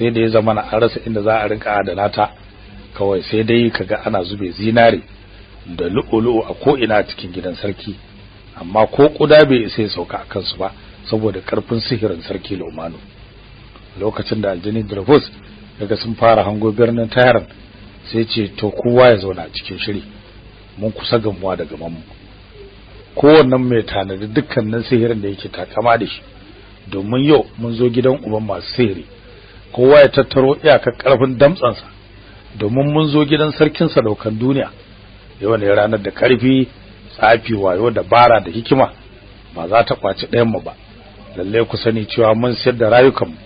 sai da ya zama na rasa inda za a rinka adana ta. Kawai sai dai kaga ana zube zinare da lu'ulu'u a ko ina cikin gidan sarki. Amma ko kuda bai sai sauka a kansu ba saboda ƙarfin sihirin sarki Lomano lokacin da aljini Drafus daga sun fara hango birnin Tayaran sai ce to kowa ya zauna cikin shiri. Mun kusa gamuwa da gaman mu kowannen mai tanadi dukkanin sihirin da yake takama da shi. Domin yau mun zo gidan uban masu sihiri. Kowa ya tattaro iyakar ƙarfin damtsansa domin mun zo gidan sarkin sadaukan duniya. Yau ne ranar da ƙarfi tsafi wayo da bara da hikima ba za ta kwaci ɗayan mu ba. Lalle ku sani cewa mun sayar da rayukanmu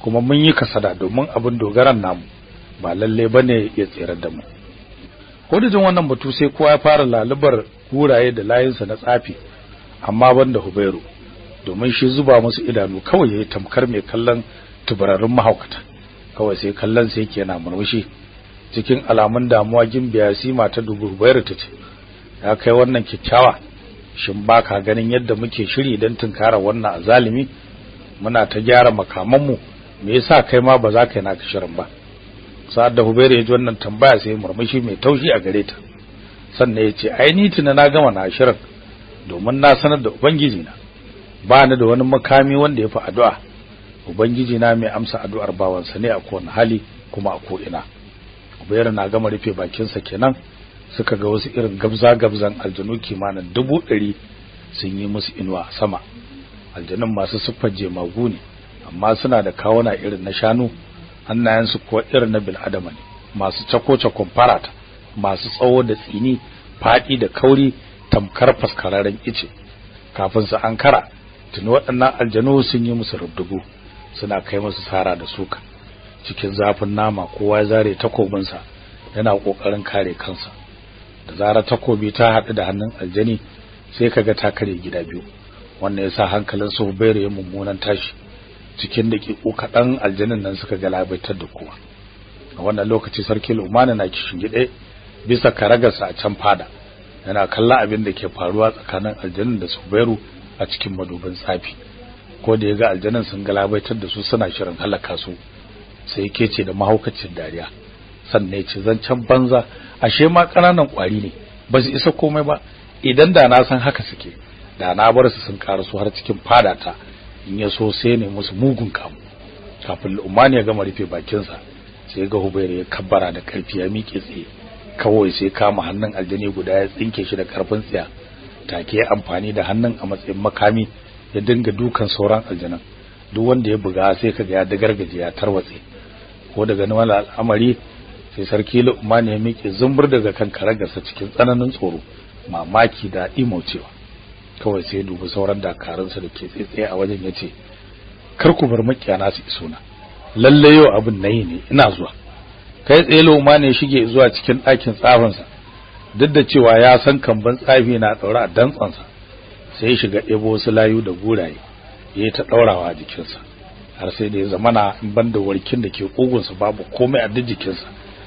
kuma mun yi kasada domin abin dogaran namu ba lalle ba ne ya tsere da mu. Ko da jin wannan batu sai kowa ya fara lalubar guraye da layinsa na tsafi amma banda Hubairu domin shi zuba musu idanu kawai yayi tamkar mai kallon tubararrun mahaukata. Kawai sai kallon sai yake yana murmushi. Cikin alamun damuwa gimbiya sima ta dubu Hubairu tace ya kai wannan kikkiawa shin baka ganin yadda muke shiri don tunkara wannan azalimi? Muna ta gyara makamanmu me yasa kai ma ba za ka yi naka shirin ba? Sa'ad da Hubairu ya ji wannan tambaya sai murmushi mai taushi a gare ta. Sannan ya ce ai ni tuna na gama na shirin domin na sanar da ubangiji na ba ni da wani makami wanda ya fi addu'a. Ubangiji na mai amsa addu'ar bawansa ne a kowane hali kuma a ko'ina. Hubairu na gama rufe bakinsa kenan suka ga wasu irin gabza-gabzan aljanu kimanin dubu ɗari sun yi musu inuwa sama. Aljanun masu siffar jemagu ne amma suna da kawuna irin na shanu hannayensu kuwa irin na bil'adama ne. Masu cako-cakon masu tsawo da tsini faɗi da kauri tamkar faskararren ice. Kafin su ankara tuni waɗannan aljanu sun yi musu rubdugu. Suna kai musu sara da suka cikin zafin nama kowa ya zare takobinsa yana ƙoƙarin kare kansa. Da zarar takobi ta haɗu da hannun aljani sai kaga ta kare gida biyu. Wannan yasa hankalin su Hubairu ya mummunan tashi. Cikin daƙiƙu kaɗan aljanin nan suka galabaitar da kowa. A wannan lokaci sarki Lumana na kishin gide bisa karagarsa a can fada. Yana kalla abin da ke faruwa tsakanin aljanin da Zubairu a cikin madubin tsafi. Ko da yaga aljanin sun galabaitar da su suna shirin halaka su sai yake ce da mahaukacin dariya. Sannan ya ce zancen banza ashe ma ƙananan kwari ne ba su isa komai ba. Idan da na san haka suke da na bar su sun karasu har cikin fada ta in ya so sai ne musu mugun kamu. Kafin Lumani ya gama rufe bakinsa sai ga Hubairu ya kabbara da ƙarfi ya miƙe tsaye. Kawai sai kama hannun aljani guda ya tsinke shi da ƙarfin tsiya. Take ya amfani da hannun a matsayin makami ya dinga dukan sauran aljanan. Duk wanda ya buga sai kaga ya dagargaje ya tarwatse. Ko daga nan al'amari sai sarki Luqman ya miƙe zumbur daga kan karagarsa cikin tsananin tsoro mamaki da imaucewa kawai sai dubi sauran dakarunsa da ke tsaye a wajen ya ce kar ku bar makiyana su iso na. Lalle yau abin na yi ne ina zuwa. Kai tsaye Luqman ya shige zuwa cikin ɗakin tsafinsa duk da cewa ya san kamban tsafi na daura a dantsansa. Sai ya shiga ɗebo wasu layu da guraye yayi ta daurawa a jikinsa har sai da ya zamana in banda warkin da ke kugunsa babu komai a jikinsa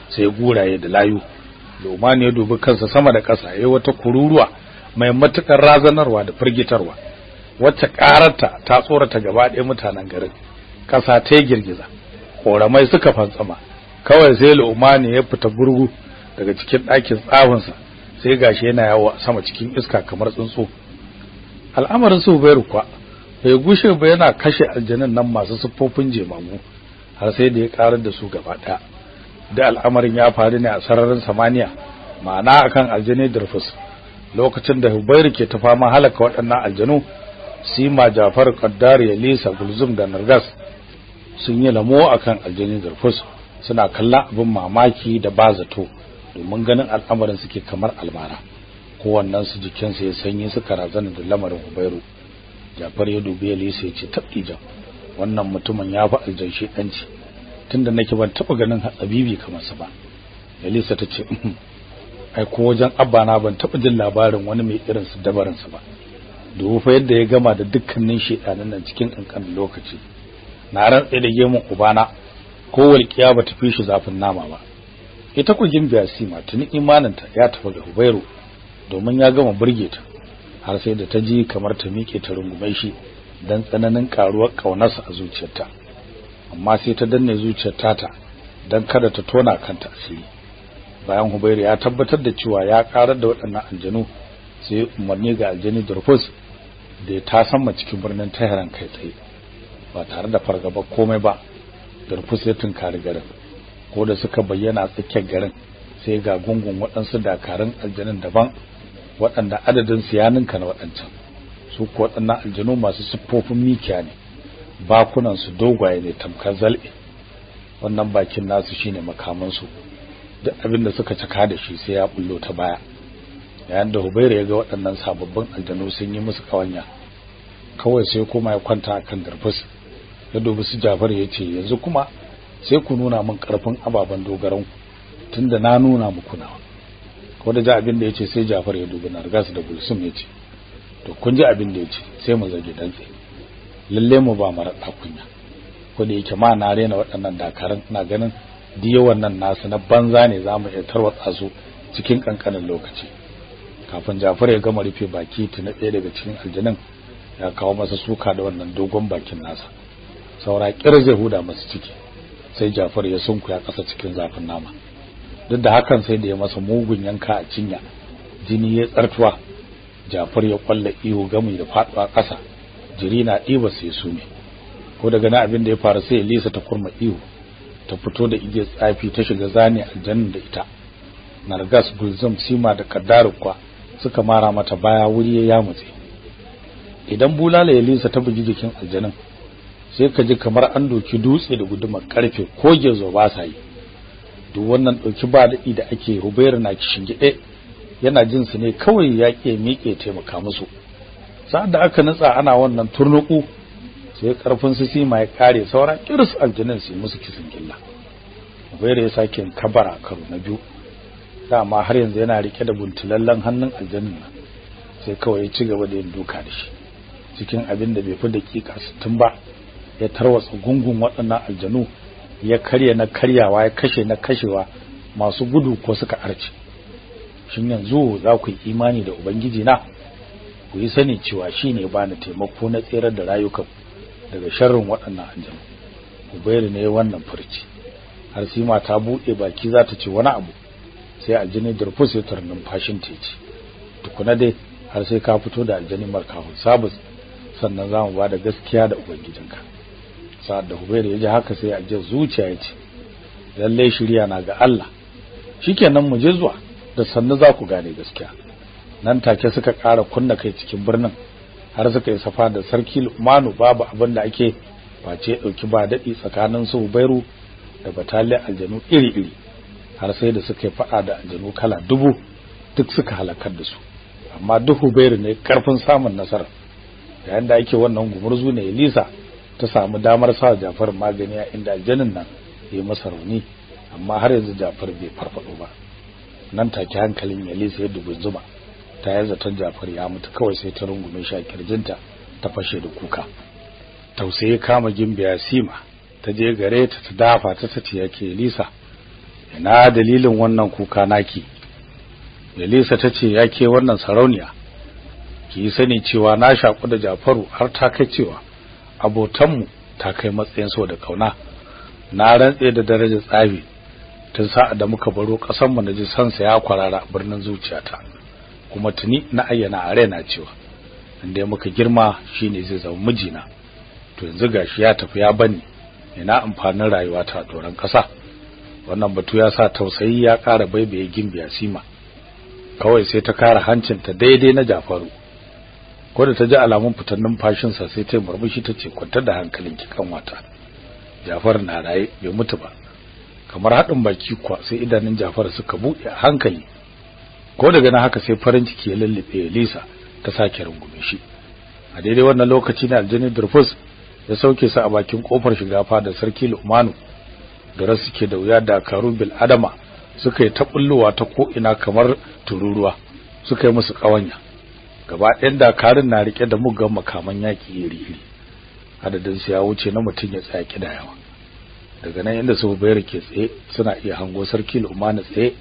sai guraye da layu. Lomani ya dubi kansa sama da ƙasa yayi wata kururuwa mai matuƙar razanarwa da firgitarwa wacce kararta ta tsorata gaba ɗaya mutanen garin. Ƙasa ta girgiza koramai suka fantsama. Kawai sai Lomani ya fita burgu daga cikin ɗakin tsafinsa sai gashi yana yawo sama cikin iska kamar tsuntsu. Al'amarin su bai kuwa bai gushe ba yana kashe aljanun nan masu siffofin jemagu har sai da ya karar da su gaba ɗaya. Da al'amarin ya faru ne a sararin samaniya ma'ana akan aljani Darfus lokacin da Hubairu ke ta fama halaka waɗannan aljanu Sima Jafar Qaddar Yalisa Gulzum da Nargas sun yi lamo akan aljani Darfus suna kalla abin mamaki da bazato domin ganin al'amarin suke kamar almara. Kowannen su jikinsa ya sanyi suka razana da lamarin Hubairu Jafar ya dubi Yalisa ya ce tabdijan wannan mutumin ya fi aljan shedanci. Tunda nake ban taba ganin hatsabibi kamar sa ba. Yalisa ta ce ai ko wajen abba na ban taba jin labarin wani mai irin su dabarin sa ba. Dubu fa yadda ya gama da dukkanin shedanan nan cikin kankan lokaci. Na rantsa da gemun ubana ko walƙiya ba ta fi shi zafin nama ba. Ita ku gimbiya sima tuni imaninta ya tafi ga Hubairu domin ya gama burge ta har sai da ta ji kamar ta miƙe ta rungume shi dan tsananin karuwar kaunarsa a zuciyarta. Amma sai ta danne zuciyar tata dan kada ta tona kanta asiri. Bayan Hubairu ya tabbatar da cewa ya karar da waɗannan aljanu sai umarni ga aljani Durfus da ya tasamma cikin birnin Tehran kai tsaye ba tare da fargaba komai ba. Durfus ya tunkari garin ko da suka bayyana tsakiyar garin sai ga gungun waɗansu dakarun aljanun daban waɗanda adadin su ya ninka na waɗancan. Su ko waɗannan aljanu masu siffofin mikiya ne. Bakunan su dogwaye ne tamkar zalbe wannan bakin nasu shine makaman su duk abin da suka caka da shi sai ya bullo ta baya. Yayin da Hubairu ya ga waɗannan sababbin aljanu sun yi musu kawanya kawai sai kuma ya kwanta akan darfus. Ya dubi su Jafar ya ce yanzu kuma sai ku nuna min ƙarfin ababen dogaran tunda na nuna muku nawa. Ko da ji abin da ya ce sai Jafar ya dubi Nargas da Gulsum ya ce to kun ji abin da ya ce sai mu zage dantse. Lalle mu ba mara kunya. Ko da yake ma na rena waɗannan dakaran ina ganin diyawan nan nasu na banza ne za mu iya tarwatsa su cikin kankanin lokaci. Kafin Jafar ya gama rufe baki tuna ɗaya daga cikin aljanin ya kawo masa suka da wannan dogon bakin nasa. Saura kir zai huda masa ciki sai Jafar ya sunkuya ƙasa cikin zafin nama. Duk da hakan sai da ya masa mugun yanka a cinya. Jini ya tsartuwa. Jafar ya kwalla ihu gami da faɗuwa ƙasa. Jiri na ɗiba sai su ne ko daga na abin da ya faru sai Elisa ta kurma ihu. Ta fito da igiyar tsafi ta shiga zane aljanna da ita. Nargas Gulzum Sima da Kaddaru kwa suka mara mata baya wuri ya yamutse. Idan bulala Elisa ta bugi jikin aljanin sai ka ji kamar an doki dutse da gudumar ƙarfe ko gezo ba yi. Duk wannan ɗauki ba daɗi da ake Hubairu na kishin gide yana jin su ne kawai ya ke miƙe taimaka musu. Sa'ad da aka nutsa ana wannan turnuku sai ƙarfin su sima ya kare sauran kirs aljannin su musu kisin Hubairu ya sake kabara karo na biyu. Dama har yanzu yana riƙe da buntulallen hannun aljannin nan. Sai kawai ya ci gaba da yin duka da shi. Cikin abin da bai fi dakika 60 ba ya tarwatsa gungun waɗannan aljanu ya karya na karyawa ya kashe na kashewa masu gudu ko suka arce. Shin yanzu za ku yi imani da ubangiji na ku yi sani cewa shine ba ni taimako na tserar da rayukan daga sharrin waɗannan aljanu. Ubairu ne wannan furci. Har sima ta buɗe baki za ta ce wani abu sai aljini durfus ya tarnin fashin teci tukuna dai har sai ka fito da aljani markafin sabus sannan za mu ba da gaskiya da ubangijinka. Sa'ad da Hubairu ya ji haka sai a ji zuciya ya ce lalle shirya na ga Allah. Shikenan mu je zuwa da sannu za ku gane gaskiya. Nan take suka ƙara kunna kai cikin birnin har suka yi safa da sarki Lumanu babu abin da ake face ɗauki ba daɗi tsakanin su Hubairu da bataliyar aljanu iri-iri har sai da suka yi fada da aljanu kala dubu duk suka halakar da su. Amma duk Hubairu ne ƙarfin samun nasara. Yayin da ake wannan gumurzu ne Elisa ta samu damar sa Jafar magani a inda aljanin nan ya masa rauni amma har yanzu Jafar bai farfado ba. Nan take hankalin Elisa ya dubi zuma ta yi zaton Jafar ya mutu kawai sai ta rungume shi a kirjinta ta fashe da kuka. Tausayi kama gimbiya Sima ta je gare ta ta dafa ta tace yake Elisa ina dalilin wannan kuka naki? Elisa tace yake wannan sarauniya ki sani cewa na shaku da Jafaru har ta kai cewa abotanmu ta kai matsayin so da ƙauna. Na rantse da darajar tsabi tun sa'a da muka baro kasan mu na ji sansa ya kwarara birnin zuciyata. Kuma tuni na ayyana a raina cewa inda muka girma shine zai zama mijina. To yanzu gashi ya tafi ya bani ina amfanin rayuwa ta doran kasa wannan batu ya sa tausayi ya ƙara baibaye gimbiya sima. Kawai sai ta kare hancinta daidai na Jafaru. Ko da ta ji alamun fitar numfashinsa sai ta murmushi ta ce kwantar da hankalinki kan wata Jafar na raye bai mutu ba. Kamar haɗin baki kuwa sai idanun Jafar suka buɗe a hankali. Ko daga nan haka sai farin ciki ya lullube Lisa ta sake rungume shi. A daidai wannan lokaci ne aljini Durfus ya sauke su a bakin ƙofar shiga fadar sarki Lumanu. Da rasu ke da wuya da Karubil Adama suka yi ta bullowa ta ko ina kamar tururuwa suka yi musu kawanya gaba ɗayan dakarun na riƙe da muggan makaman yaki iri-iri. Adadin su ya wuce na mutum ya tsaya kidayawa daga nan inda su bayar ke tsaye suna iya hango sarki Lumana tsaye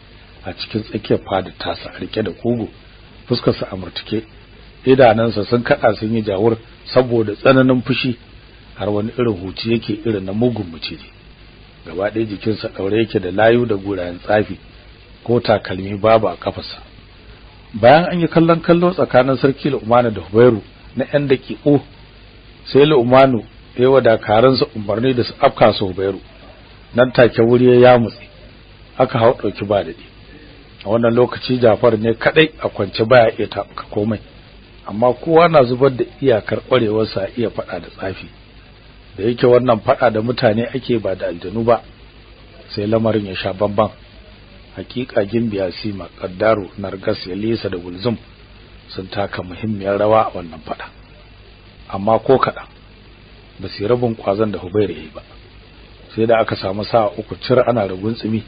a cikin tsakiyar fada tasa riƙe da kugu fuskar sa amurtuke idanansa sun kada sun yi jawur saboda tsananin fushi har wani irin huci yake irin na mugun muciji gaba ɗaya jikinsa ɗaure yake da layu da gurayen tsafi ko takalmi babu a kafarsa. Bayan an yi kallon kallo tsakanin sarki Lu'manu da Hubairu na ƴan daƙiƙo sai Lu'manu ya wa dakaransa umarni da su afka su Hubairu. Nan take wuri ya yamutse aka hau ɗauki ba daɗi. A wannan lokaci Jafar ne kadai a kwance baya iya taɓuka komai. Amma kowa na zubar da iyakar ƙwarewarsa iya faɗa da tsafi. Da yake wannan faɗa da mutane ake ba da aljanu ba sai lamarin ya sha bamban. Hakika gimbiya sima kaddaru nargas yalisa da gulzum sun taka muhimmiyar rawa a wannan faɗa amma ko kaɗan ba rabin kwazon da Hubairu yayi ba. Sai da aka samu sa'a uku cir ana ragun tsimi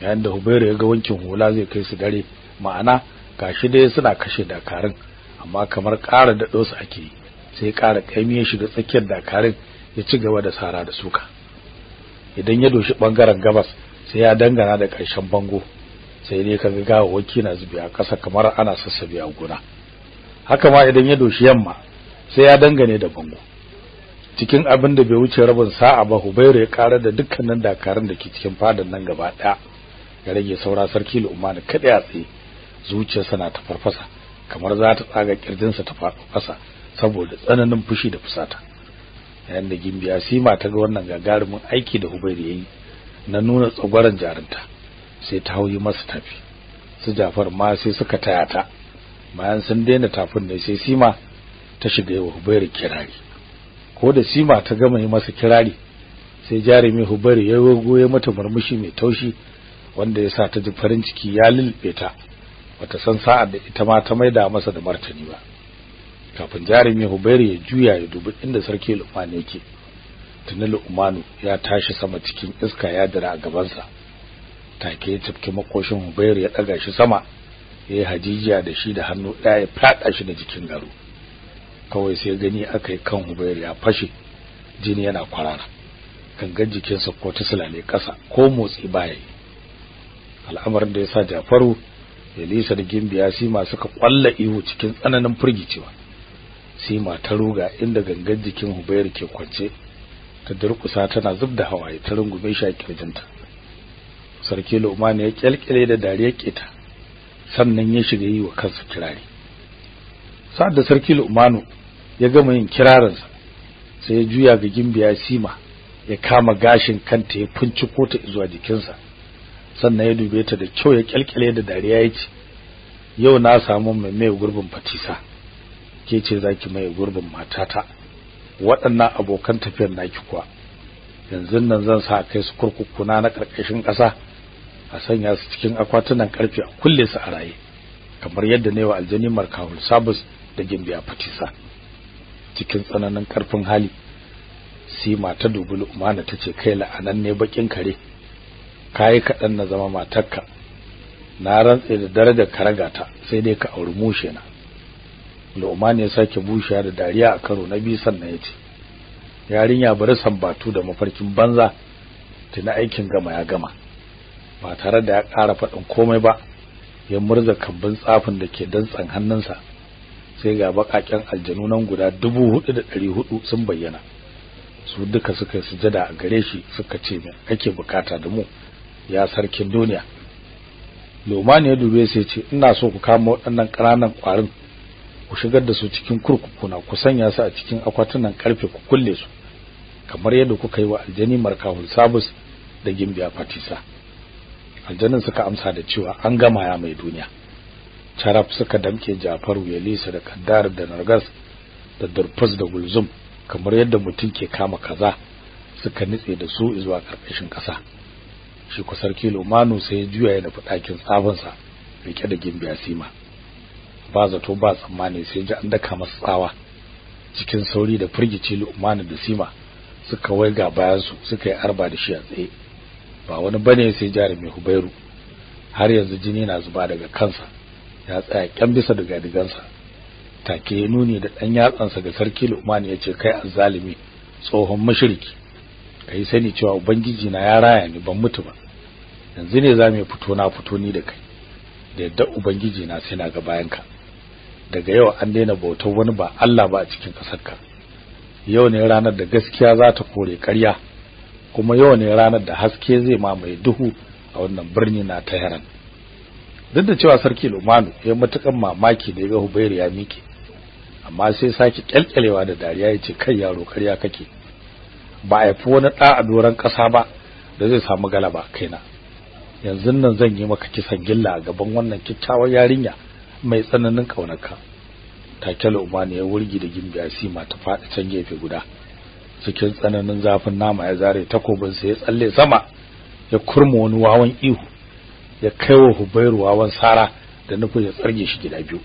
yayin da Hubairu ya ga wankin hula zai kai su dare ma'ana gashi dai suna kashe dakarun amma kamar ƙara daɗo su ake sai ƙara kaimi ya shiga tsakiyar dakarun ya ci gaba da sara da suka. Idan ya doshi ɓangaren gabas sai ya dangana da ƙarshen bango. Sai dai kaga gawawaki na zubi a ƙasa kamar ana sassabe a gona. Haka ma idan ya doshi yamma sai ya dangane da bango. Cikin abin da bai wuce rabin sa'a ba Hubairu ya ƙara da dukkanin dakarun da ke cikin fadan nan gaba ɗaya. Ya rage saura sarki Lu'man kada ya tsaye. Zuciyarsa na ta farfasa kamar za ta tsaga kirjinsa ta faɗo ƙasa saboda tsananin fushi da fusata. Yayin da Gimbiya Sima ta ga wannan gagarumin aiki da Hubairu yayi na nuna tsagwaron jarunta sai ta hauyi masa tafi. Su Jafar ma sai suka taya ta. Bayan sun daina tafin ne sai Sima ta shiga yawa Hubairu kirari. Ko da Sima ta gama yi masa kirari sai jarumi Hubairu ya goye mata murmushi mai taushi wanda ya sa ta ji farin ciki ya lulbe ta. Bata san sa'ar da ita ma ta maida masa da martani ba. Kafin jarumi Hubairu ya juya ya dubi inda sarki Luqman yake. Tuni Luqmanu ya tashi sama cikin iska ya dira a gabansa. Take ya tafki makoshin Hubairu ya daga shi sama yayi hajijiya da shi da hannu ɗaya ya fada shi da jikin garo kawai sai gani akai kan Hubairu ya fashe jini yana kwarara. Gangan jikinsa ko ta sulale ƙasa ko motsi baya yi. Al'amarin da yasa Jafaru Elisa da Gimbiya Sima suka kwalla ihu cikin tsananin firgicewa. Sima ta ruga inda gangan jikin Hubairu ke kwance. Ta durkusa tana zubda hawaye ta rungume shi a kirjinta Sarki Lu'man ya kyalkyale da dariya keta sannan ya shiga yi wa kansa kirari. Sa'ad da Sarki Lu'manu ya gama yin kirarinsa sai ya juya ga Gimbiya Sima ya kama gashin kanta ya finciko ta zuwa jikinsa. Sannan ya dube ta da kyau ya kyalkyale da dariya ya ce yau na samu mai mai gurbin fatisa. Ke ce zaki mai gurbin matata. Waɗannan abokan tafiyar naki kuwa. Yanzu nan zan sa kai su kurkukuna na ƙarƙashin ƙasa a sanya su cikin akwatunan ƙarfe a kulle su a raye kamar yadda ne wa aljani markawul sabus da gimbiya fatisa. Cikin tsananin ƙarfin hali sima ta dubi umana ta ce kai la'anan ne bakin kare kayi kaɗan na zama matarka. Na rantse da darajar karagata sai dai ka auri mushe na Lu'man ya sake bushiya da dariya a karo na biyu sannan ya ce yarinya bari sambatu da mafarkin banza tuna aikin gama ya gama. Ba tare da ya ƙara faɗin komai ba ya murza kambin tsafin da ke dantsan hannunsa. Sai ga baƙaƙen aljanu nan guda dubu huɗu da ɗari huɗu sun bayyana. Su duka suka sujada a gare shi suka ce me kake buƙata da mu ya sarkin duniya? Lomani ya dube sai ce ina so ku kama waɗannan ƙananan ƙwarin ku shigar da su cikin kurkukuna ku sanya su a cikin akwatunan ƙarfe ku kulle su kamar yadda kuka yi wa aljani markahul sabus da gimbiya fatisa. Aljanin suka amsa da cewa an gama ya mai duniya. Charaf suka damke jafaru ya lisa da kaddar da nargas da durfus da gulzum kamar yadda mutum ke kama kaza suka nitse da su zuwa ƙarƙashin kasa shi ku sarki Lumanu sai ya juya ya nufi ɗakin tsafinsa riƙe da gimbiya sima. Ba zato ba tsammani sai ji an daka masa tsawa cikin sauri da firgici Lumanu da sima suka waiga bayan su suka yi arba da shi a tsaye. Ba wani ba ne sai jarumi Hubairu. Har yanzu jini na zuba daga kansa ya tsaya kyan bisa daga digansa take nuni da dan yatsansa ga sarki Lumanu ya ce kai azzalimi tsohon mushriki kai sani cewa ubangiji na ya raya ni ban mutu ba. Yanzu ne za mu fito na fito ni da kai. Da yadda ubangiji na sai na ga bayanka. Daga yau an daina bautar wani ba Allah ba a cikin kasarka yau ne ranar da gaskiya za ta kore ƙarya kuma yau ne ranar da haske zai mamaye duhu a wannan birni na Tehran. Duk da cewa sarki Lumanu ya matukan mamaki da ga Hubairu ya mike amma sai sake kyalkyalewa da dariya ya ce kai yaro ƙarya kake. Ba a fi wani ɗa a doron ƙasa ba da zai samu galaba kaina. Yanzu nan zan yi maka kisan gilla a gaban wannan kyakkyawar yarinya. Mai tsananin kaunarka. Take Lumanu ya wurgi da gimbiya sima ta faɗi can gefe guda. Cikin tsananin zafin nama ya zare takobin sa ya tsalle sama ya kurma wani wawan ihu ya kaiwa Hubairu wawan sara da nufin ya tsarge shi gida biyu.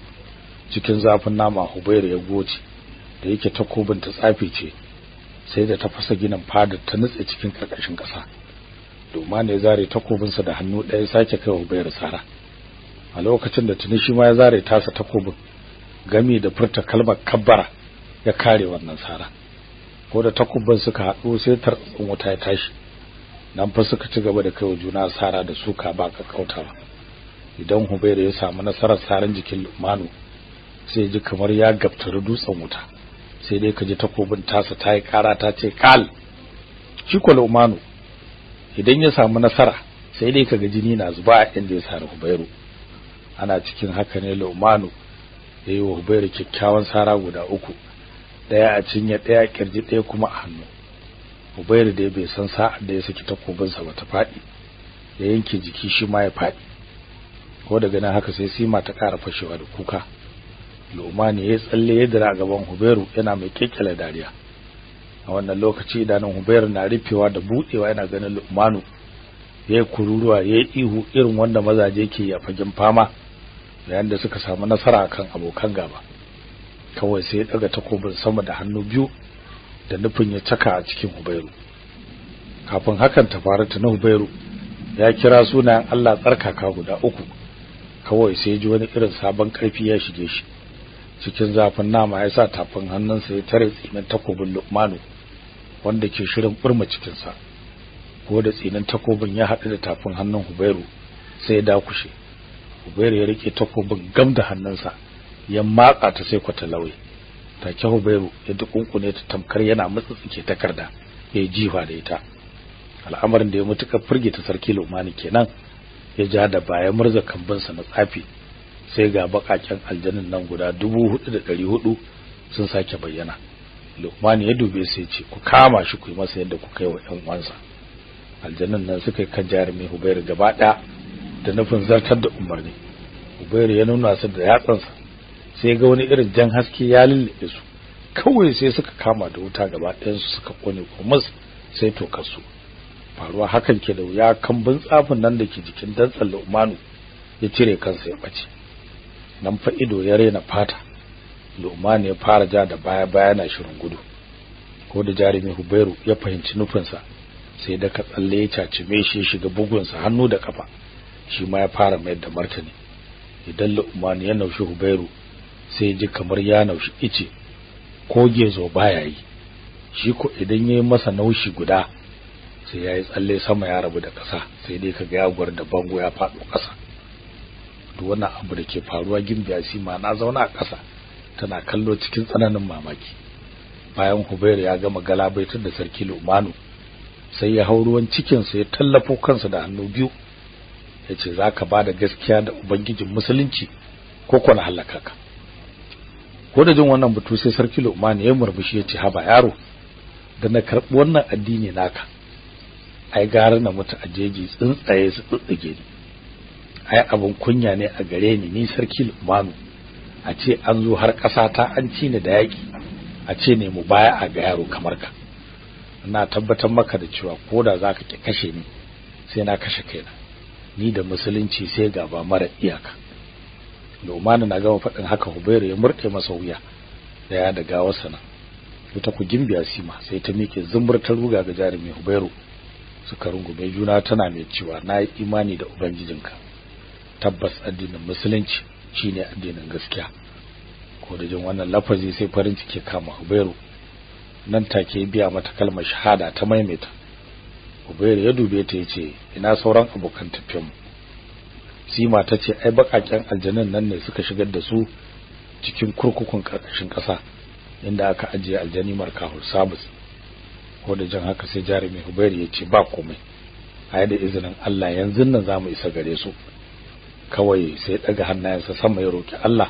Cikin zafin nama Hubairu ya goce da yake takobin ta tsafe ce sai da ta fasa ginin fadar ta nutse cikin ƙarƙashin kasa doma ya zare takobin sa da hannu ɗaya sake kaiwa Hubairu sara. A lokacin da tuni shi ma ya zare tasa takobin gami da furta kalmar kabbara ya kare wannan sara. Ko da takubban suka haɗu sai tartsin wuta ya tashi. Nan fa suka ci gaba da kaiwa juna sara da suka ba kakkautawa idan Hubairu ya samu nasarar saran jikin Lumanu sai ji kamar ya gaftari dutsen wuta. Sai dai kaji takobin tasa ta yi kara ta ce kal! Shi ko Lumanu idan ya samu nasara sai dai kaga jini na zuba a inda ya sari Hubairu. Ana cikin haka ne Lumanu ya yi wa Hubairu kyakkyawan sara guda uku ɗaya a cinye ɗaya ƙirji ɗaya kuma a hannu. Hubairu da bai san sa'ar da ya saki takobinsa ba ta faɗi ya yanke jiki shi ma ya faɗi. Ko daga nan haka sai Sima ta ƙara fashewa da kuka. Lumani ya tsalle ya dira gaban Hubairu yana mai kekkele dariya. A wannan lokaci idanun Hubairu na rufewa da budewa yana ganin Lumanu yayi kururuwa yayi ihu irin wanda mazaje ke yi a fagen fama. Yayin da suka samu nasara akan abokan gaba. Kawai sai ya daga takobin sama da hannu biyu da nufin ya caka a cikin Hubairu. Kafin hakan ta faru ta Hubairu ya kira sunayen Allah tsarkaka guda uku. Kawai sai ji wani irin sabon ƙarfi ya shige shi. Cikin zafin nama ya sa tafin hannunsa ya tare tsinin takobin Luqmanu wanda ke shirin burma cikin sa ko da tsinin takobin ya haɗu da tafin hannun Hubairu sai ya dakushe. Hubairu ya riƙe takobin gam da hannunsa ya matsa ta sai kwata lauye take Hubairu ya dukunkune ta tamkar yana mutsitsike takarda ya jifa da ita. Al'amarin da ya mutuka firgita sarki Lumani kenan ya ja da baya murza kambinsa na tsafi. Sai ga bakaken aljannin nan guda 4400 sun sake bayyana. Lumani ya dube sai ce ku kama shi ku yi masa yadda ku kai wa ƴan uwansa. Aljannin nan suka kan jarumi Hubairu gaba ɗaya da nufin zartar da umarni. Hubairu ya nuna su da yatsansa sai ga wani irin jan haske ya lullube su. Kawai sai suka kama da wuta gaba ɗayan su suka ƙone kuma sai tokar su faruwa hakan ke da wuya kambun tsafin nan da ke jikin dantsan Lumanu ya cire kansa ya bace nan fa ido ya rena fata. Lumanu ya fara ja da baya baya na shirin gudu. Ko da jarumi Hubairu ya fahimci nufinsa sai da ka tsalle ya cacime shi ya shiga bugunsa hannu da kafa shi ma ya fara mayar da martani. Idan Lumanu ya naushi Hubairu sai ji kamar ya naushi ice ko gezo baya yi. Shi ko idan yayi masa naushi guda sai yayi tsalle sama ya rabu da ƙasa sai dai kaga ya gwar da bango ya faɗo ƙasa. Duk wannan abu da ke faruwa gimbiya shi ma na zauna a ƙasa tana kallo cikin tsananin mamaki. Bayan Hubairu ya gama galabaitar da sarki Lumanu sai ya hau ruwan cikin sa ya tallafo kansa da hannu biyu ya ce zaka ba da gaskiya da ubangijin musulunci ko ko na halaka ka? Ko da jin wannan batu sai sarki Lumanu ya murmushi ya ce haba yaro da na karɓi wannan addini naka ai gara na mutu a jeji tsuntsaye su tsitsige ni. Ai abun kunya ne a gare ni ni sarki Lumanu a ce an zo har ƙasa ta an ci ni da yaki a ce ne mu baya a ga yaro kamar ka. Ina tabbatar maka da cewa koda zaka ki kashe ni sai na kashe kaina. Ni da musulunci sai gaba mara iyaka. Lumanu na gama faɗin haka Hubairu ya murɗe masa wuya da ya da gawarsa nan. Ita ku gimbiya sima sai ta miƙe ta ruga ga jarumi Hubairu suka rungume juna tana mai cewa na yi imani da ubangijinka. Tabbas addinin musulunci shine addinin gaskiya. Ko da jin wannan lafazi sai farin ciki kama Hubairu. Nan take biya mata kalmar shahada ta maimaita. Hubairu ya dube ta ya ce ina sauran abokan tafiyan mu? Sima tace ai bakaken aljanun nan ne suka shigar da su cikin kurkukun ƙarƙashin kasa inda aka ajiye aljani markahul sabus ko da jan haka sai jarumi Hubairu ya ce ba komai. Ai da izinin Allah yanzu nan za mu isa gare su. Kawai sai daga hannayensa sama ya roki Allah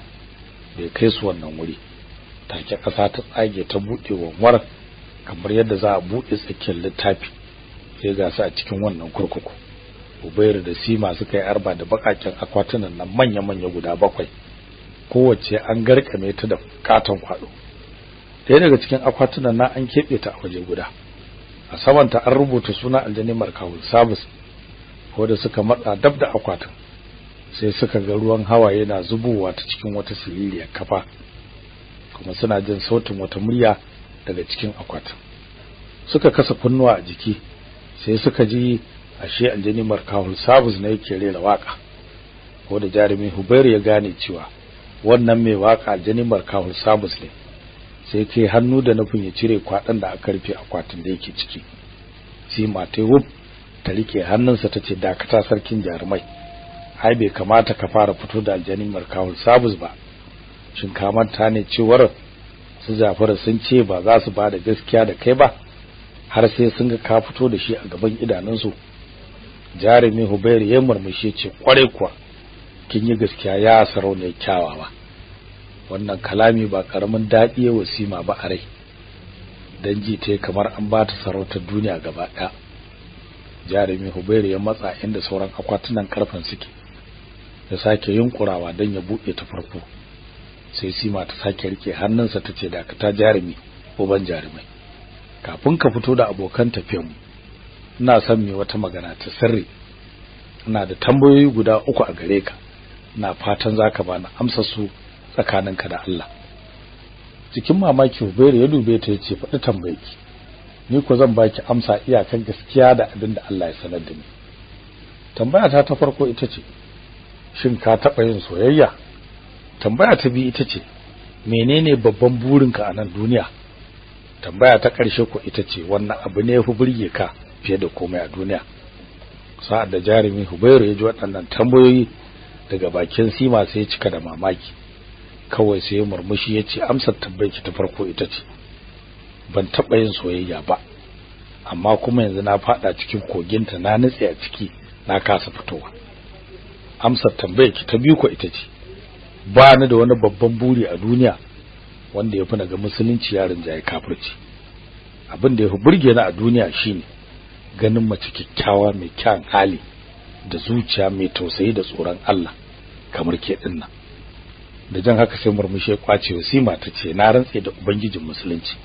ya kai su wannan wuri. Take kasa ta tsage ta buɗe wanwar kamar yadda za a buɗe tsakiyar littafi. Sai ga su a cikin wannan kurkuku. Ubairu da Sima suka yi arba da bakakin akwatunan nan manya-manya guda bakwai. Kowace an garkame ta da katon kwado. Ɗaya daga cikin akwatunan nan an keɓe ta a waje guda. A samanta an rubuta suna aljani markawul sabus ko da suka matsa dab da akwatin. Sai suka ga ruwan hawaye na zubowa ta cikin wata siririyar kafa kuma suna jin sautin wata murya daga cikin akwatin. Suka kasa kunnuwa a jiki sai suka ji ashe aljani markawul sabus ne yake rera waƙa ko da jarumi hubairu ya gane cewa wannan mai waƙa aljani markawul sabus ne sai kai hannu da nufin ya cire kwadan da aka rufe akwatin da yake ciki. Sai mate wuf ta riƙe hannunsa tace dakata sarkin jarumai. Ai bai kamata ka fara fito da aljanin markawul sabus ba. Shin ka manta ne cewar su Jafaru sun ce ba za su ba da gaskiya da kai ba? Har sai sun ga ka fito da shi a gaban idanunsu. Jarumi Hubairu ya murmushi ce kware kuwa kin yi gaskiya ya saraunai kyawawa. Wannan kalami ba ƙaramin daɗi ya wasima ba a rai. Dan ji tai kamar an ba ta sarautar duniya gaba ɗaya. Jarumi Hubairu ya matsa inda sauran akwatunan karfan suke ya sake yunkurawa dan ya buɗe ta farko. Sai Sima ta sake riƙe hannunsa tace dakata jarumi uban jarumai. Kafin ka fito da abokan tafiyar mu ina son me wata magana ta sirri. Ina da tambayoyi guda uku a gare ka. Ina fatan zaka bani amsar su tsakaninka da Allah. Cikin mamaki Hubairu ya dube ta ya ce faɗi tambayeki ni ko zan baki amsa iyakan gaskiya da abin da Allah ya sanar da ni. Tambaya ta ta farko ita ce shin ka taba yin soyayya? Tambaya ta biyu ita ce menene babban burinka a nan duniya? Tambaya ta ƙarshe ko ita ce wannan abu ne yafi burge ka fiye da komai a duniya? Sa'ad da jarumi Hubairu ya ji waɗannan tambayoyi daga bakin Sima sai ya cika da mamaki. Kawai sai ya murmushi ya ce amsar tambayarki ta farko ita ce ban taɓa yin soyayya ba amma kuma yanzu na faɗa cikin koginta na nutse a ciki na kasa fitowa. Amsar tambayarki ta biyu ko ita ce ba ni da wani babban buri a duniya wanda ya fi na ga musulunci yarin jaye kafirci. Abin da ya fi burge ni a duniya shine ganin mace kyakkyawa mai kyan hali da zuciya mai tausayi da tsoron Allah kamar ke ɗin nan da jan haka sai murmushi ƙwace wasima ta ce na rantse da ubangijin musulunci.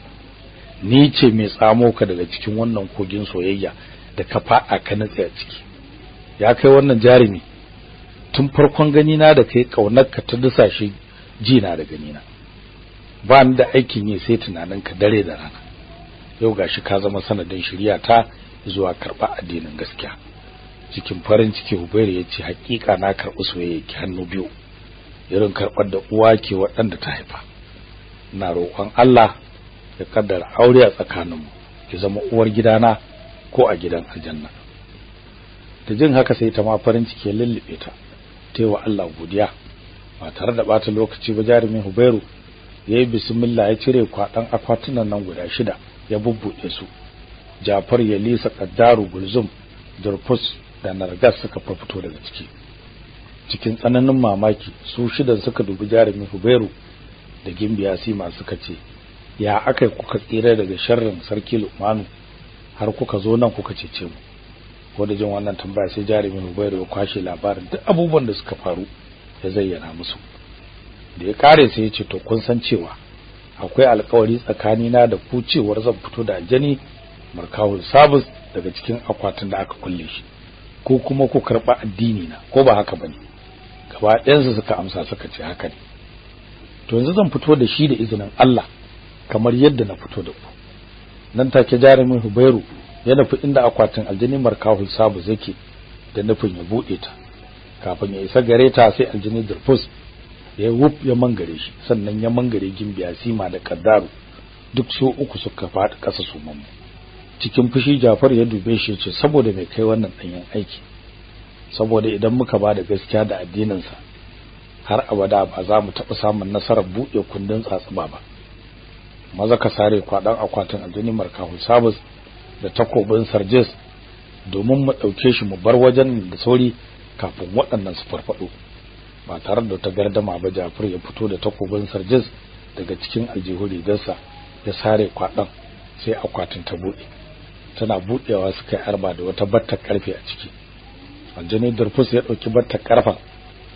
Ni ce mai tsamo ka daga cikin wannan kogin soyayya da ka fa'a ka natsa a ciki. Ya kai wannan jarumi tun farkon gani na da kai ƙaunar ka ta dusa shi ji na da gani na ba ni da aikin yi sai tunanin ka dare da rana. Yau gashi ka zama sanadin shirya ta zuwa karɓa addinin gaskiya. Cikin farin ciki Hubairu ya ce hakika na karɓi soyayya ki hannu biyu. Irin karɓar da uwa ke waɗanda ta haifa. Ina roƙon Allah ya kaddara aure a tsakaninmu ki zama uwar gidana ko a gidan aljanna. Da jin haka sai ta ma farin ciki lullube ta taiwa Allah godiya. Ba tare da bata lokaci ba jarumin Hubairu yayi bismillah ya cire kwadan akwatunan nan guda shida ya bubbude su. Jafar ya lisa Kaddaru Gulzum Durfus da Nargas suka fito daga ciki. Cikin tsananin mamaki su shidan suka dubi jarumin Hubairu da Gimbiya Sima suka ce ya akai kuka tsira daga sharrin sarki Lukmanu har kuka zo nan kuka cece mu? Ko da jin wannan tambaya sai jarumin Hubairu ya kwashe labarin duk abubuwan da suka faru ya zayyana musu. Da ya kare sai ya ce to kun san cewa akwai alƙawari tsakanina da ku cewar zan fito da aljani markawul sabus daga cikin akwatin da aka kulle shi ko kuma ku karɓa addini na ko ba haka ba ne gaba ɗayan suka amsa suka ce haka ne. To yanzu zan fito da shi da izinin Allah kamar yadda na fito da ku. Nan take jarumin Hubairu ya nufi inda akwatin aljini markahul sabu zake da nufin ya buɗe ta. Kafin ya isa gare ta sai aljini Durfus ya wuf ya mangare shi. Sannan ya mangare gimbiya sima da kaddaru. Duk su uku suka faɗi ƙasa su mamu cikin fushi Jafar ya dube shi ce saboda mai kai wannan danyen aiki. Saboda idan muka ba da gaskiya da addinin sa har abada ba za mu taɓa samun nasarar buɗe kundin tsatsuba ba. Maza ka sare kwadan akwatin aljini markahu sabus da takobin sarjes domin mu ɗauke shi mu bar wajen da sauri kafin waɗannan su farfado ba tare da ta gardama ba Jafar ya fito da takobin sarjes daga cikin aljihu rigarsa ya sare kwadan sai akwatin ta buɗe tana budewa suka arba da wata battar ƙarfe a ciki. Aljini durfus ya ɗauki battar karfa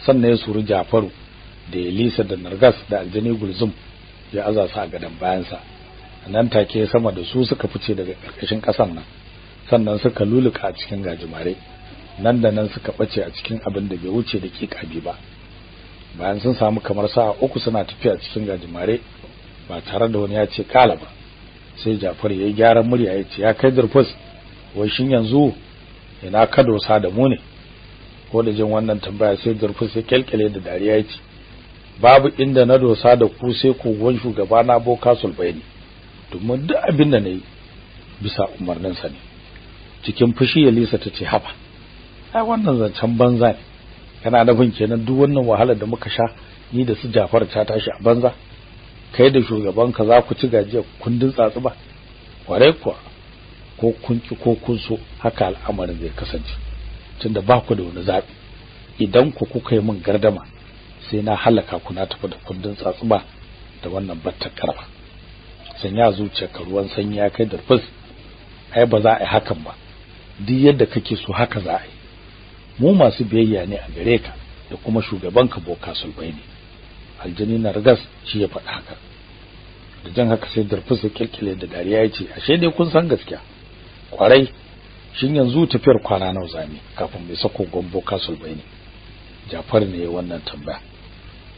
sannan ya suri Jafaru da Elisa da Nargas da aljini gulzum ya aza su a gadan bayansa. Nan take sama da su suka fice daga ƙarƙashin kasan nan sannan suka luluka a cikin gajimare. Nan da nan suka bace a cikin abin da bai wuce da kikabi ba. Bayan sun samu kamar sa'a uku suna tafiya cikin gajimare ba tare da wani ya ce kala ba. Sai Jafar yayi gyaran murya ya ce ya kai Durfus wai shin yanzu ina ka dosa da mu ne? Ko da jin wannan tambaya sai Durfus ya kelkele da dariya ya ce babu inda na dosa da ku sai kogon shugaba na Boka Sulbaini. Domin duk abin da na yi bisa umarnin sa ne. Cikin fushi Elisa ta ce haba ai wannan zancen banza ne. Kana nufin kenan duk wannan wahalar da muka sha ni da su Jafar ta tashi a banza? Kai da shugabanka za ku ci gajiya kundin tsatsu ba? Kwarai kuwa ko kun ki ko kun so haka al'amarin zai kasance. Tunda ba ku da wani zabi idan ku kuka yi min gardama sai na halaka ku na tafi da kundin tsatsu ba da wannan battar karfa sanya zuciyarka ruwan sanyi ya kai da fus ai ba za a yi hakan ba. Duk yadda kake so haka za a yi. Mu masu biyayya ne a gare ka da kuma shugabanka boka sulbaini aljini na ragas shi ya faɗa haka. Da jan haka sai darfus ya kirkire da dariya ya ce ashe dai kun san gaskiya. Kwarai shin yanzu tafiyar kwana nawa zami kafin mai sako gombo kasul ne? Jafar ne wannan tambaya.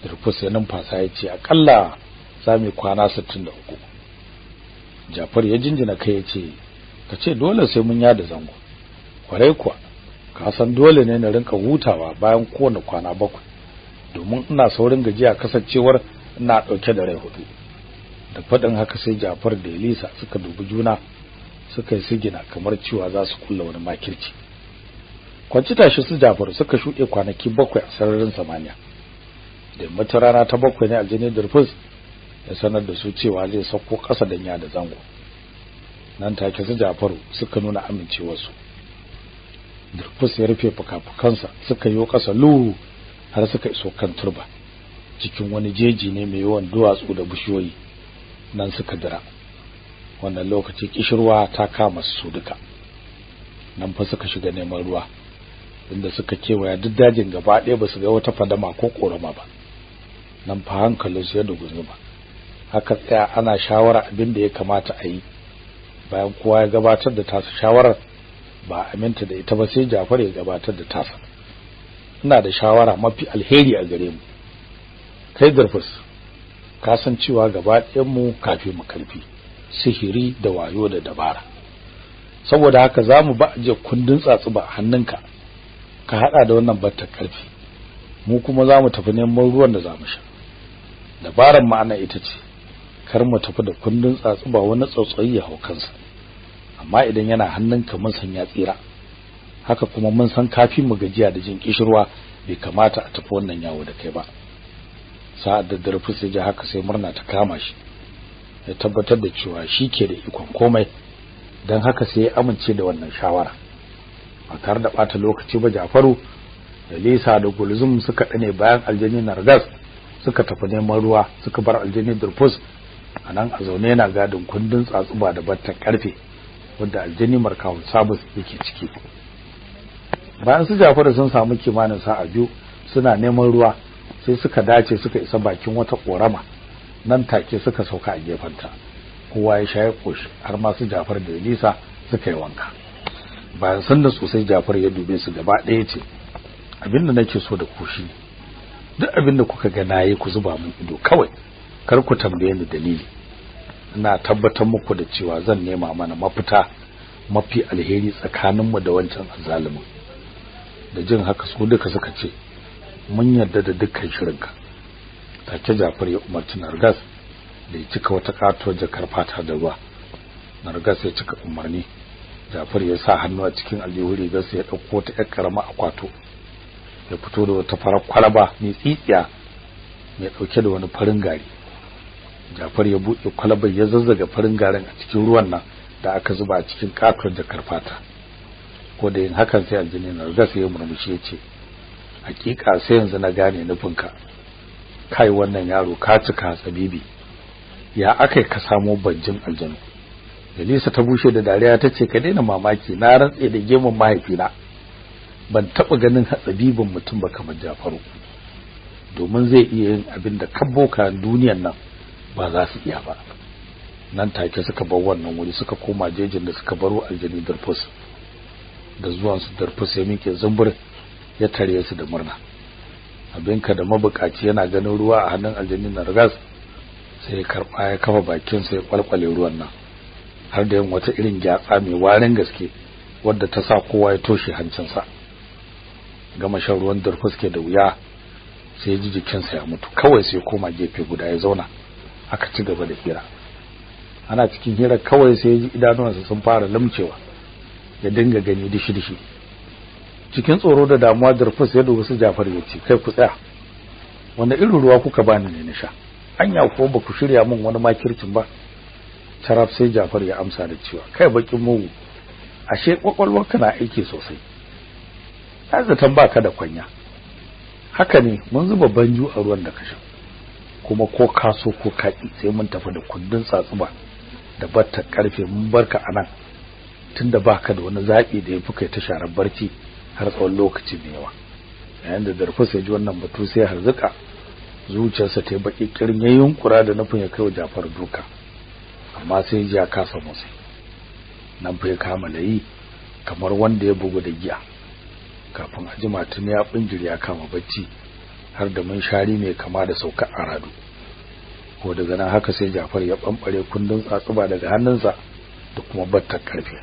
Darfus ya numfasa ya ce akalla zami kwana 63 Jafar ya jinjina kai ya ce ka ce dole sai mun yada zango. Kwarai kuwa ka san dole ne na rinka hutawa bayan kowane kwana bakwai. Domin ina saurin gajiya kasancewar ina ɗauke da rai huɗu da faɗin haka sai Jafar da Elisa suka dubi juna suka yi sigina kamar cewa za su kulla wani makirci. Kwanci tashi su Jafar suka shuɗe kwanaki bakwai a sararin samaniya. Da mata rana ta bakwai ne aljini Durfus ya sanar da su cewa zai sauko ƙasa danya da zango. Nan take su Jafaru suka nuna amincewarsu. Durfus ya rufe fuka-fukansa suka yi ƙasa lu har suka iso kan turba. Cikin wani jeji ne mai yawan duwatsu da bishiyoyi nan suka dira. Wannan lokaci kishirwa ta kama su duka. Nan fa suka shiga neman ruwa inda suka kewaya duk dajin gaba ɗaya ba su ga wata fadama ko korama ba. Nan fa hankalin su ya dugunzu ba haka tsaya ana shawara abin da ya kamata a yi. Bayan kowa ya gabatar da tasa shawarar ba aminta da ita ba sai Jafar ya gabatar da tasa. Ina da shawara mafi alheri a gare mu. Kai garfus ka san cewa gaba ɗayan mu kafi mu ƙarfi sihiri da wayo da dabara. Saboda haka za mu ba je kundin tsatsuba hannunka ka hada da wannan battar ƙarfi. Mu kuma za mu tafi neman ruwan da za mu sha. Dabaran ma'ana ita ce kar mu tafi da kundin tsatsuba wani tsautsayi ya hau amma idan yana hannunka mun san ya tsira. Haka kuma mun san kafi mu gajiya da jin kishirwa bai kamata a tafi wannan yawo da kai ba. Sa'ad da darfi sai ji haka sai murna ta kama shi ya tabbatar da cewa shi ke da ikon komai. Don haka sai ya amince da wannan shawara. Ba tare da bata lokaci ba Jafaru da Lisa da Gulzum suka dane bayan aljani Nargas suka tafi neman ruwa suka bar aljani Durfus. Anan a zaune yana gadin kundin tsatsuba da battan ƙarfe wanda aljani Markawun Sabus yake ciki. Bayan su Jafaru sun samu kimanin sa'a biyu suna neman ruwa sai suka dace suka isa bakin wata korama nan take suka sauka a gefanta kowa ya shaye koshi har ma su Jafar da Elisa suka yi wanka. Bayan san da sosai Jafar ya dube su gaba ɗaya ce abin da nake so da ku shi duk abin da kuka ga na yi ku zuba mun ido kawai. Kar ku tambaye ni dalili. Ina tabbatar muku da cewa zan nema mana mafita mafi alheri tsakaninmu da wancan azzalumin. Da jin haka su duka suka ce mun yarda da dukkan shirinka. Take Jafar ya umarci Nargas da ya cika wata katuwar jakar fata da ruwa. Nargas ya cika umarni. Jafar ya sa hannu a cikin aljihu rigarsa ya ɗauko ta yar karama akwato. Ya fito da wata farar kwalaba mai tsitsiya mai ɗauke da wani farin gari. Jafar ya buɗe kwalabar ya zazzaga farin garin a cikin ruwan nan da aka zuba a cikin katon jakar fata. Ko da yin hakan sai aljini na riga sai ya murmushi ya ce hakika sai yanzu na gane nufinka. Kai wannan yaro ka cika tsabibi ya akai ka samo banjin aljanu? Dalisa ta bushe da dariya ta ce ka daina mamaki na rantse da gemun mahaifina. Ban taba ganin hatsabibin mutum ba kamar Jafaru. Domin zai iya yin abin da kabboka duniyar nan. Ba za su iya ba. Nan take suka bar wannan wuri suka koma jejin da suka baro aljani darfus. Da zuwan su darfus ya mike zumbur ya tare su da murna. Abinka da mabukaci yana ganin ruwa a hannun aljani na rigas sai ya karɓa ya kafa bakin sa ya kwalkwale ruwan nan. Har da yin wata irin gyatsa mai warin gaske wadda ta sa kowa ya toshe hancinsa. Gama shan ruwan darfus ke da wuya sai ji jikinsa ya mutu. Kawai sai koma gefe guda ya zauna. Aka ci gaba da hira. Ana cikin hira kawai sai ji idanuwansa sun fara limcewa ya dinga gani dishi dishi cikin tsoro da damuwa darfus ya dubi su Jafar ya ce kai ku tsaya. Wanda irin ruwa kuka bani ne na sha? Anya ko ba ku shirya min wani makircin ba? Taraf sai Jafar ya amsa da cewa kai bakin mugu ashe kwakwalwarka na aiki sosai. Azatan baka da kwanya. Haka ne mun zuba banju a ruwan da ka sha. Kuma ko kaso ko kaki sai mun tafi da kundin tsatsuba da batta ƙarfe mun barka a nan tunda baka da wani zabi da yafi kai ta sharar barci har tsawon lokaci mai yawa. Yayin da darfa sai ji wannan batu sai harzuka zuciyarsa ta baki kirin yayin yunkura da nufin ya kai wa Jafar duka. Amma sai ji ya kasa motsi. Nan fa ya kama layi kamar wanda ya bugu da giya. Kafin a jima tun ya binjiri ya kama bacci. Har da mun shari mai kama da sauka aradu. Ko daga nan haka sai Jafar ya bambare kundin tsatsuba daga hannunsa da kuma battar ƙarfe